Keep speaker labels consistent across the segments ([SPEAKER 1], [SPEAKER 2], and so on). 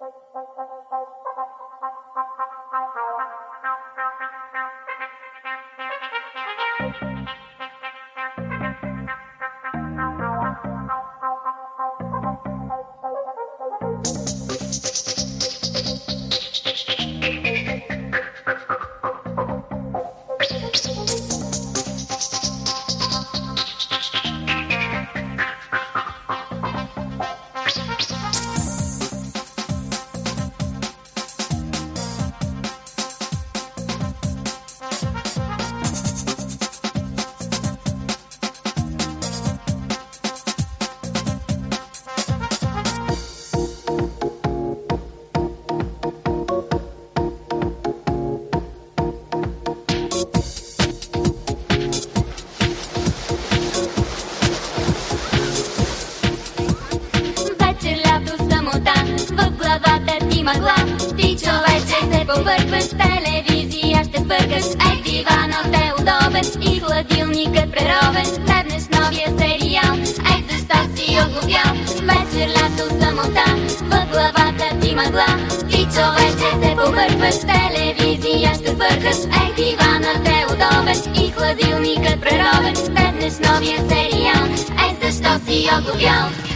[SPEAKER 1] Thank you. Мъгла Ти човече се побъркваш телевизия ще бъркаш Ей диванът е удобен и хладилникът преровен Седнеш новия сериал, ей защо си оглупял Вечер, лято, самота, в главата ти мъгла Ти човече се побъркваш телевизия ще бъркаш Ей диванът е удобен и хладилникът преровен Седнеш новия сериал, ей защо си оглупял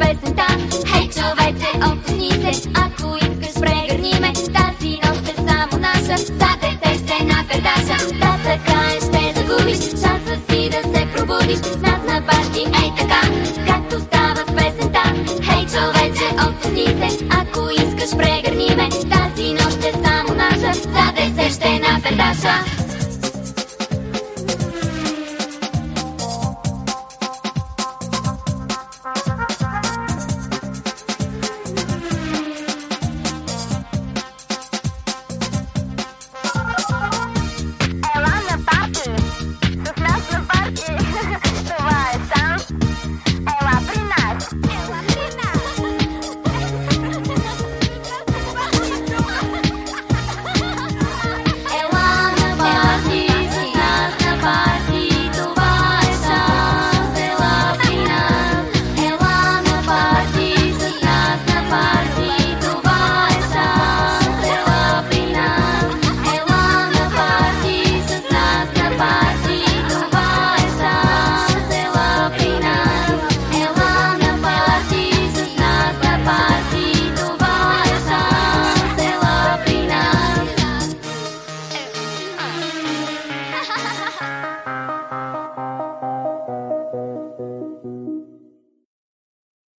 [SPEAKER 2] face